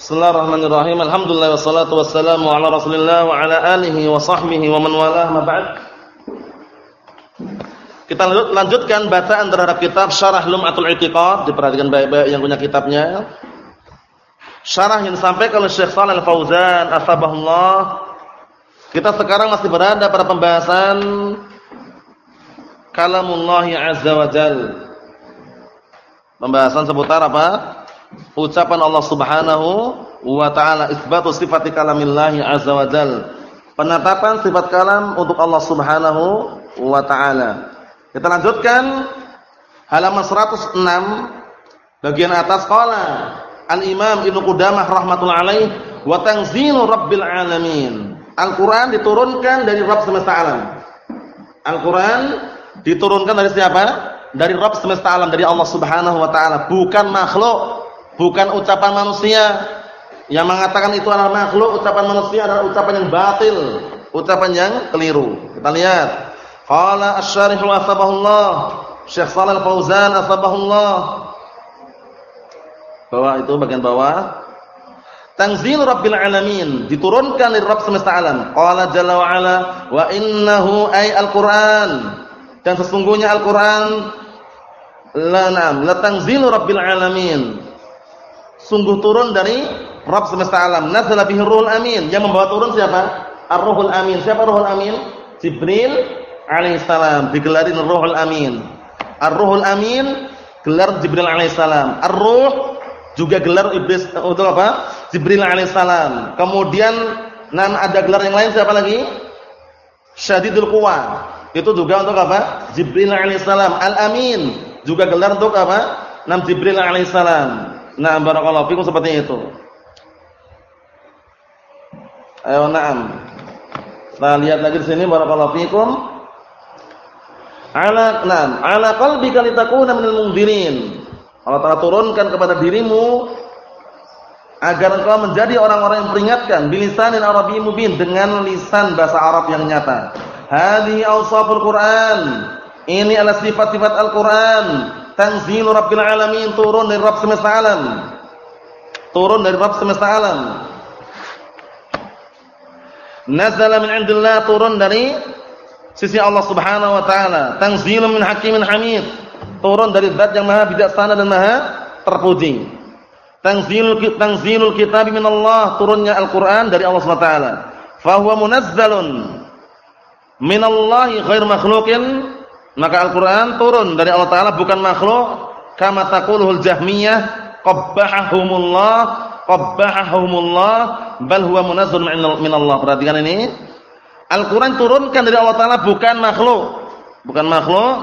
Bismillahirrahmanirrahim. Alhamdulillah wassalatu wassalamu ala Rasulillah wa ala alihi wa sahbihi wa man walah ma ba'd. Kita lanjutkan bacaan terhadap kitab Syarah Lum'atul I'tiqad, diperhatikan baik-baik yang punya kitabnya. Syarah yang disampaikan oleh Syekh Shalal Al-Fauzan asbahullah. Kita sekarang masih berada pada pembahasan kalamullah azza wa jal. Pembahasan seputar apa? Ucapan Allah Subhanahu wa taala isbatu sifat kalamillah azza wa jal. Penetapan sifat kalam untuk Allah Subhanahu wa taala. Kita lanjutkan halaman 106 bagian atas qala Al-Imam Ibnu Qudamah rahimatullah alaih wa tanzilu rabbil alamin. Al-Qur'an diturunkan dari Rabb semesta alam. Al-Qur'an diturunkan dari siapa? Dari Rabb semesta alam dari Allah Subhanahu wa taala, bukan makhluk bukan ucapan manusia yang mengatakan itu adalah makhluk. Ucapan manusia adalah ucapan yang batil. Ucapan yang keliru. Kita lihat. Qala asy-syarih asbahullah Syekh Shalal Fauzan asbahullah bawah itu bagian bawah. Tanzil Rabbil Alamin. Diturunkan dari Rabb semesta alam. Qala jalla wa ala wa innahu ay al-Qur'an. Dan sesungguhnya Al-Qur'an. La na'am. La tanzilu Rabbil Alamin sungguh turun dari Rabb semesta alam. Nazala bihi Ruhul Amin. Yang membawa turun siapa? Ar-Ruhul Amin. Siapa Ruhul Amin? Jibril alaihissalam. Digelarin Ruhul Amin. Ar-Ruhul Amin gelar Jibril alaihissalam. Ar-Ruh juga gelar iblis untuk apa? Jibril alaihissalam. Kemudian nan ada gelar yang lain siapa lagi? Syadidul Quwa. Itu juga untuk apa? Jibril alaihissalam. Al-Amin juga gelar untuk apa? Nam Jibril alaihissalam. Nah, barakallahu fikum seperti itu. Ayo na'am. Nah, lihat lagi di sini barakallahu fikum. Ala na'am, ala qalbika litakuna minal mundzirin. Allah Ta'ala turunkan kepada dirimu agar engkau menjadi orang-orang yang peringatkan bilisanin arabi mubin dengan lisan bahasa Arab yang nyata. Hadhihi awsaful Qur'an. Ini adalah sifat-sifat Al-Qur'an Tanzilu Rabbil Alamin turun dari Rabb semesta alam. Turun dari Rabb semesta alam. Nazala min indillah turun dari sisi Allah Subhanahu wa taala. Tanzilun min Hakimin Hamid. Turun dari zat yang maha bijaksana dan maha terpuji. Tanzilul tanzilul kitab min Allah, turunnya Al-Qur'an dari Allah Subhanahu wa taala. Fa huwa munazzalun min Allah ghair makhluqin maka Al-Qur'an turun dari Allah taala bukan makhluk kama taquluhul Jahmiyah qabbahahumullah qabbahahumullah bal huwa munazzal min Allah. Perhatikan ini. Al-Qur'an turunkan dari Allah taala bukan makhluk. Bukan makhluk.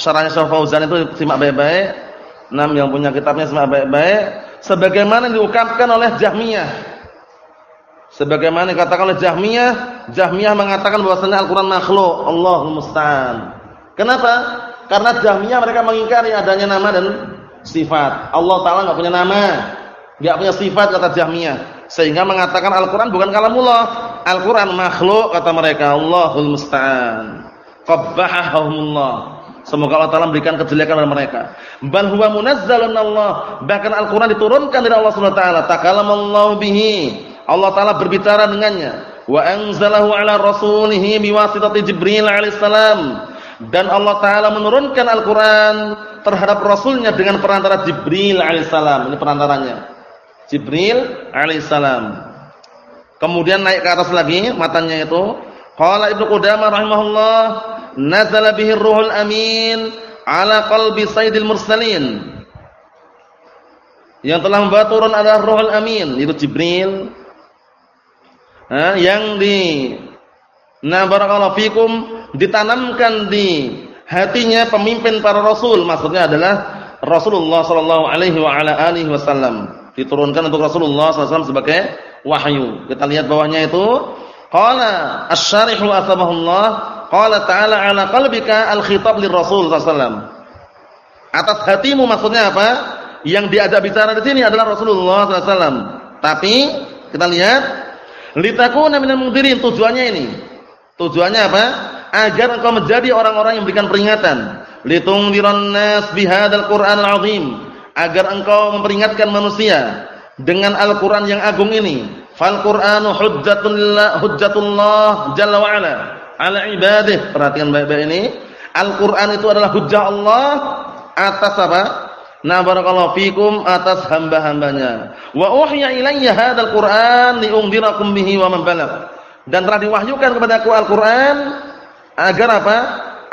Syarahnya Syekh Fauzan itu simak baik-baik. Enam yang punya kitabnya simak baik-baik sebagaimana diungkapkan oleh Jahmiyah. Sebagaimana dikatakan oleh Jahmiyah, Jahmiyah mengatakan bahwasanya Al-Qur'an makhluk. Allahumma musta'an. Kenapa? Karena Jahmiyah mereka mengingkari adanya nama dan sifat. Allah taala enggak punya nama, enggak punya sifat kata Jahmiyah. Sehingga mengatakan Al-Qur'an bukan kalamullah. Al-Qur'an makhluk kata mereka. Allahul musta'an. Qabbahahumullah. Semoga Allah Taala memberikan kejelekan kepada mereka. Bal huwa munazzalun Allah. Bahkan Al-Qur'an diturunkan dari Allah Subhanahu wa taala. Bihi. Allah Taala berbicara dengannya. Wa anzalahu ala rasulihi biwasitati Jibril alaihissalam dan Allah taala menurunkan Al-Qur'an terhadap rasulnya dengan perantara Jibril alaihissalam. Ini perantaranya. Jibril alaihissalam. Kemudian naik ke atas lagi matanya itu. Qala Ibnu Qudamah rahimahullah, nazala bihi ruhul amin ala qalbi sayyidil mursalin. Yang telah membawa turun adalah ruhul amin, itu Jibril. Yang di Nah barakallahu fikum ditanamkan di hatinya pemimpin para rasul. Maksudnya adalah Rasulullah sallallahu alaihi wa ala alihi wasallam. Diturunkan untuk Rasulullah sallallahu sebagai wahyu. Kita lihat bawahnya itu. Qala asy-syarihu asbahullah qala ta'ala ala qalbika al-khitab lirrasul sallallahu Atas hatimu maksudnya apa? Yang diajak bicara di sini adalah Rasulullah sallallahu Tapi kita lihat litakuna minal mungdirin tujuannya ini. Tujuannya apa? Agar engkau menjadi orang-orang yang memberikan peringatan. Litungdiran nas bihadzal Qur'anil azim. Agar engkau memperingatkan manusia dengan Al-Qur'an yang agung ini. Fal Qur'anu hujjatullah hujjatullah jalla wa ala ala ibadih. Perhatikan baik-baik ini. Al-Qur'an itu adalah hujjah Allah atas apa? Nah barakallahu fikum atas hamba-hambanya. Wa uhya ilayya hadzal Qur'an liundirakum bihi wa man balagh. Dan telah diwahyukan kepadaku Al-Qur'an agar apa?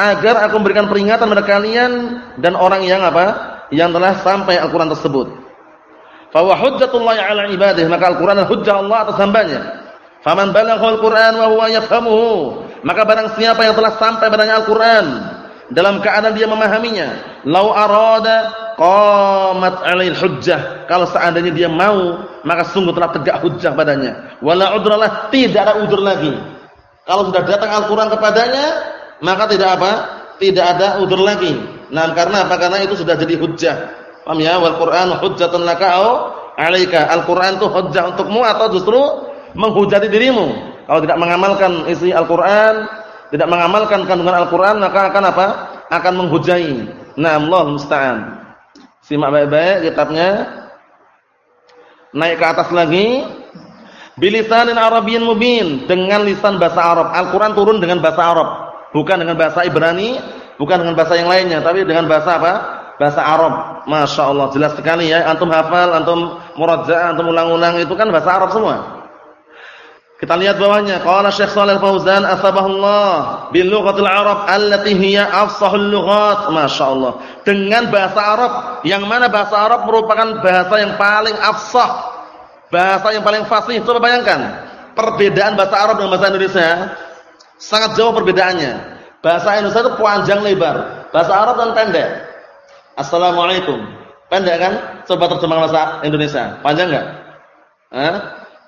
Agar aku memberikan peringatan kepada kalian dan orang yang apa? Yang telah sampai Al-Qur'an tersebut. Fa wa hujjatullah 'ala ibadihi, maka Al-Qur'an adalah hujjah Allah atas hambanya. Faman balagha Al-Qur'an wa huwa yafhamuhu, maka barang siapa yang telah sampai padanya Al-Qur'an dalam keadaan dia memahaminya, lau arada qamat 'alail hujjah. Kalau seandainya dia mau, maka sungguh telah tegak hujjah padanya. Wala udralah, tidak ada udur lagi. Kalau sudah datang Al-Qur'an kepadanya, maka tidak apa? Tidak ada udur lagi. Nah, karena apa? Karena itu sudah jadi hujjah. Paham ya? Wal Qur'an hujjatun laka au 'alaika. Al-Qur'an itu hujjah untukmu atau justru menghujati dirimu. Kalau tidak mengamalkan isi Al-Qur'an, tidak mengamalkan kandungan Al-Qur'an, maka akan apa? Akan menghujai. Nah, Allah musta'an. Simak baik-baik kitabnya. Naik ke atas lagi. Bilisanin Arabiyyin mubin, dengan lisan bahasa Arab. Al-Qur'an turun dengan bahasa Arab, bukan dengan bahasa Ibrani, bukan dengan bahasa yang lainnya, tapi dengan bahasa apa? Bahasa Arab. Masya Allah, jelas sekali ya. Antum hafal, antum muraja, antum ulang-ulang itu kan bahasa Arab semua. Kita lihat bawahnya. Qala Syekh Shalih Fauzan asbahullah bil lughatil Arab allati hiya afsahul lughat. Masyaallah. Dengan bahasa Arab yang mana bahasa Arab merupakan bahasa yang paling afsah. Bahasa yang paling fasih. Coba bayangkan perbedaan bahasa Arab dengan bahasa Indonesia. Sangat jauh perbedaannya. Bahasa Indonesia itu panjang lebar. Bahasa Arab kan pendek. Assalamualaikum. Pendek kan? Coba terjemah bahasa Indonesia. Panjang enggak? Hah?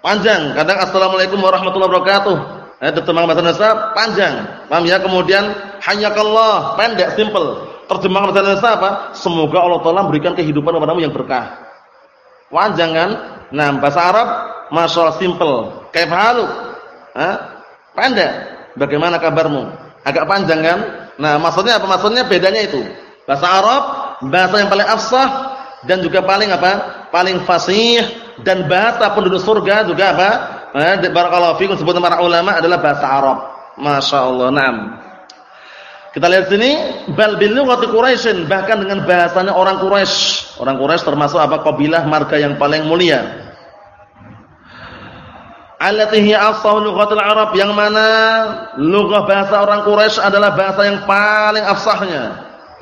panjang. Kadang assalamualaikum warahmatullahi wabarakatuh. Eh, terjemahan bahasa Indonesia panjang. Paham ya? Kemudian hayyakallah, pendek, simple. Terjemahan bahasa Indonesia apa? Semoga Allah Taala memberikan kehidupan kepadamu yang berkah. Panjang kan? Nah, bahasa Arab masyaallah simple. Kayak haluk. Eh? Pendek. Bagaimana kabarmu? Agak panjang kan? Nah, maksudnya apa? Maksudnya bedanya itu. Bahasa Arab, bahasa yang paling afsah dan juga paling apa? Paling fasih dan bahasa penduduk surga juga apa? Eh, barakallahu fikum sebutan para ulama adalah bahasa Arab. Masya Allah. Naam. Kita lihat sini bal bil lughati Quraisy bahkan dengan bahasanya orang Quraisy. Orang Quraisy termasuk apa? Kabilah marga yang paling mulia. Allati hiya afsahu lughatil Arab yang mana lughah bahasa orang Quraisy adalah bahasa yang paling afsahnya.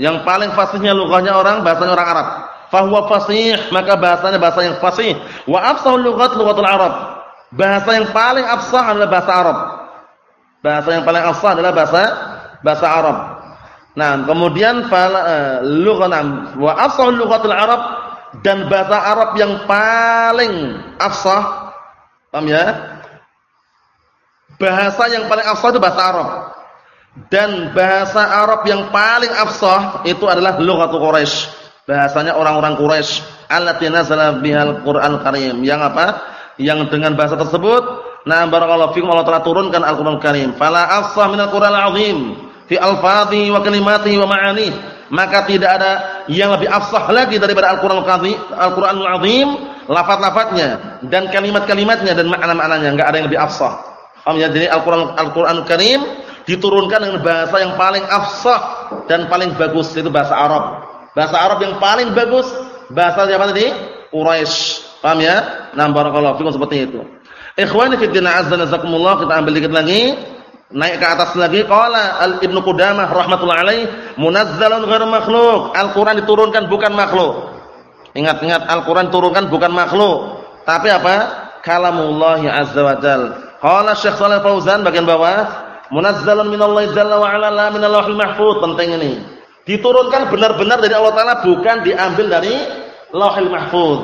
Yang paling fasihnya lughahnya orang bahasanya orang Arab fahuwa fasih, maka bahasanya bahasa yang fasih. Wa afsahul lughat lughatul Arab. Bahasa yang paling afsah adalah bahasa Arab. Bahasa yang paling afsah adalah bahasa bahasa Arab. Nah, kemudian uh, lughanam wa afsahul lughatul Arab dan bahasa Arab yang paling afsah. Paham ya? Bahasa yang paling afsah itu bahasa Arab. Dan bahasa Arab yang paling afsah itu adalah lughatul Quraisy bahasanya orang-orang Quraisy allati nazala bihal Qur'an Karim yang apa yang dengan bahasa tersebut nah barakallahu fikum Allah telah turunkan Al-Qur'an Karim fala afsah minal Qur'an azim fi alfadhi wa kalimati wa ma'ani maka tidak ada yang lebih afsah lagi daripada Al-Qur'an Al-Qur'an azim lafaz-lafaznya dan kalimat-kalimatnya dan makna-maknanya enggak ada yang lebih afsah paham ya jadi Al-Qur'an Al-Qur'an Karim diturunkan dengan bahasa yang paling afsah dan paling bagus itu bahasa Arab Bahasa Arab yang paling bagus bahasa siapa tadi? Quraisy. Paham ya? Nah, barakallahu fikum seperti itu. Ikhwani fi din azza nazakumullah kita ambil dikit lagi. Naik ke atas lagi qala Al Ibnu Qudamah rahimatullah alaih munazzalun ghairu makhluq. Al-Qur'an diturunkan bukan makhluk. Ingat-ingat Al-Qur'an diturunkan bukan makhluk, tapi apa? Kalamullah azza wa jal. Qala Syekh Shalih Fauzan bagian bawah, munazzalun minallahi jalla wa ala la minallahil mahfuz. Penting ini. Diturunkan benar-benar dari Allah Taala bukan diambil dari Lauhil Mahfuz.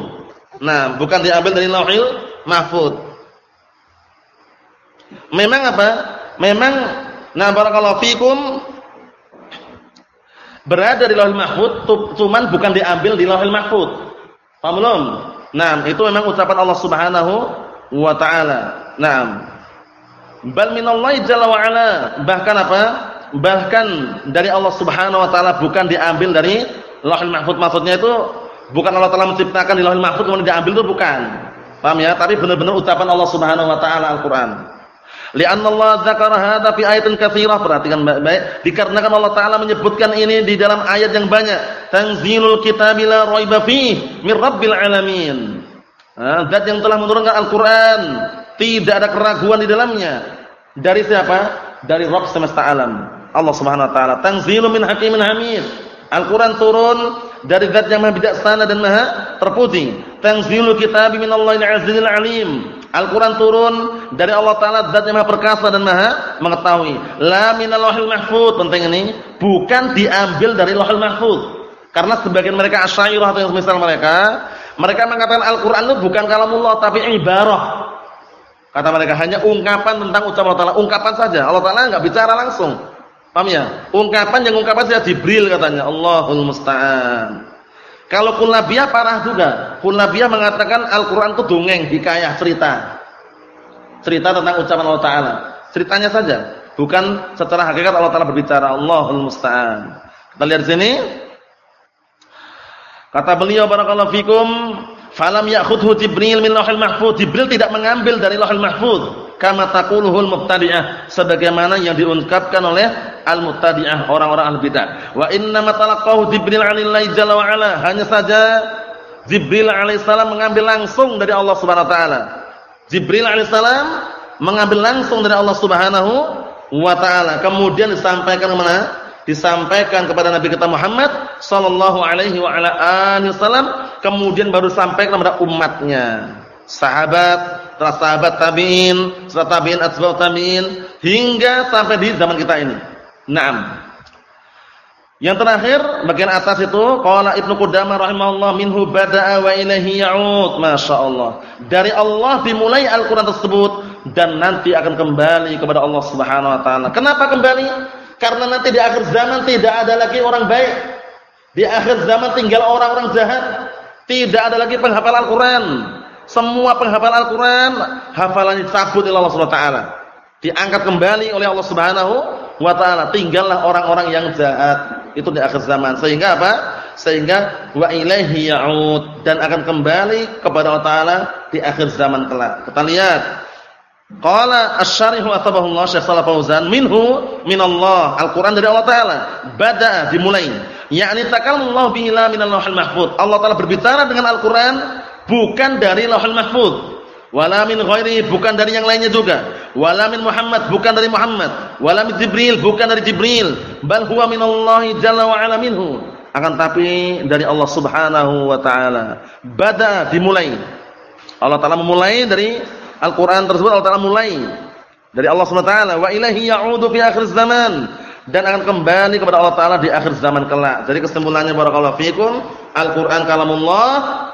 Nah, bukan diambil dari Lauhil Mahfuz. Memang apa? Memang nah barakallahu fikum berada di Lauhil Mahfuz cuman bukan diambil di Lauhil Mahfuz. Paham belum? Nah, itu memang ucapan Allah Subhanahu wa taala. Naam. Bal minallahi jalla wa ala. Bahkan apa? bahkan dari Allah Subhanahu wa taala bukan diambil dari Lauhul Mahfuz maksudnya itu Bukan Allah Taala menciptakan di Lauhul Mahfuz kemudian diambil itu bukan. Paham ya? Tapi benar-benar ucapan Allah Subhanahu wa taala Al-Qur'an. Li'anna Allah dzakara hadza fi ayatin katsirah. Perhatikan baik-baik. Dikarenakan Allah taala menyebutkan ini di dalam ayat yang banyak. Tanzilul kitabi la raiba fihi mir rabbil alamin. Zat yang telah menurunkan Al-Qur'an, tidak ada keraguan di dalamnya. Dari siapa? Dari Rabb semesta alam. Allah Subhanahu wa taala. Tanzilun min hakimin hamid. Al-Qur'an turun dari zat yang maha bijaksana dan maha terpuji. Tanzilul kitabi minallahil azizil alim. Al-Quran turun dari Allah Ta'ala zat yang maha perkasa dan maha mengetahui. La minal lahil mahfud. Penting ini. Bukan diambil dari lahil mahfud. Karena sebagian mereka asyairah atau yang misal mereka. Mereka mengatakan Al-Quran itu bukan kalamullah. Tapi ibarah. Kata mereka hanya ungkapan tentang ucapan Allah Ta'ala. Ungkapan saja. Allah Ta'ala enggak bicara langsung. Paham ya? Ungkapan yang ungkapan saja Jibril katanya. Allahul Musta'an. Kalau Kullabiyah parah juga. Kullabiyah mengatakan Al-Quran itu dongeng, hikayah, cerita. Cerita tentang ucapan Allah Ta'ala. Ceritanya saja. Bukan secara hakikat Allah Ta'ala berbicara. Allahul Musta'an. Kita lihat sini. Kata beliau, Barakallahu fikum. Falam ya'khudhu Jibril min lahil mahfud. Jibril tidak mengambil dari lahil mahfud kama taquluhul mubtadi'ah sebagaimana yang diungkapkan oleh al-mubtadi'ah orang-orang al-bidah. Wa inna matalaqahu jibril 'anillahi jalla wa hanya saja Jibril alaihissalam mengambil langsung dari Allah Subhanahu wa taala. Jibril alaihissalam mengambil langsung dari Allah Subhanahu wa taala. Kemudian disampaikan ke mana? Disampaikan kepada Nabi kita Muhammad sallallahu alaihi wa ala alihi wasallam. Kemudian baru sampaikan kepada umatnya. Sahabat setelah sahabat tabi'in, setelah tabi'in atba'ut tabi'in hingga sampai di zaman kita ini. Naam. Yang terakhir bagian atas itu qala Ibnu Qudamah rahimahullah minhu bada'a wa ilaihi ya'ud. Masyaallah. Dari Allah dimulai Al-Qur'an tersebut dan nanti akan kembali kepada Allah Subhanahu wa taala. Kenapa kembali? Karena nanti di akhir zaman tidak ada lagi orang baik. Di akhir zaman tinggal orang-orang jahat. Tidak ada lagi penghafal Al-Qur'an. Semua penghafal Al-Quran hafalannya cabut oleh Allah Subhanahu Wa Taala, diangkat kembali oleh Allah Subhanahu Wa Taala. Tinggallah orang-orang yang jahat itu di akhir zaman. Sehingga apa? Sehingga wa ilaihi ya'ud dan akan kembali kepada Allah Taala di akhir zaman kelak. Kita lihat. Qala asy-syarihu atabahullah Syekh Shalal Fauzan minhu minallah Al-Qur'an dari Allah taala bada dimulai yakni takallallahu bihi la minal lauhil mahfuz Allah taala berbicara dengan Al-Qur'an bukan dari Lauhul Mahfuz. Wala min bukan dari yang lainnya juga. Wala min Muhammad bukan dari Muhammad. Wala min Jibril bukan dari Jibril. Bal huwa minallahi jalla wa ala minhu. Akan tapi dari Allah Subhanahu wa taala. Bada dimulai. Allah taala memulai dari Al-Qur'an tersebut Allah taala mulai dari Allah Subhanahu wa taala wa ilahi ya'udu fi akhir zaman dan akan kembali kepada Allah taala di akhir zaman kelak. Jadi kesimpulannya barakallahu fikum, Al-Qur'an kalamullah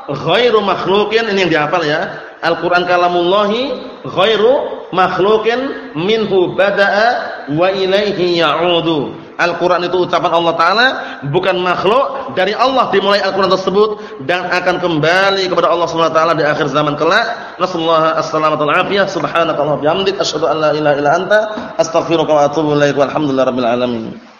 ghairu makhluqin ini yang dihafal ya. Al-Qur'an kalamullahi ghairu makhluqin minhu bada'a wa ilaihi ya'udu. Al-Quran itu ucapan Allah Ta'ala bukan makhluk. Dari Allah dimulai Al-Quran tersebut dan akan kembali kepada Allah SWT di akhir zaman kelak. Rasulullah assalamualaikum warahmatullahi wabarakatuh subhanakallah bihamdik asyhadu an la ilaha illa anta astaghfiruka wa atubu ilaik. Alamin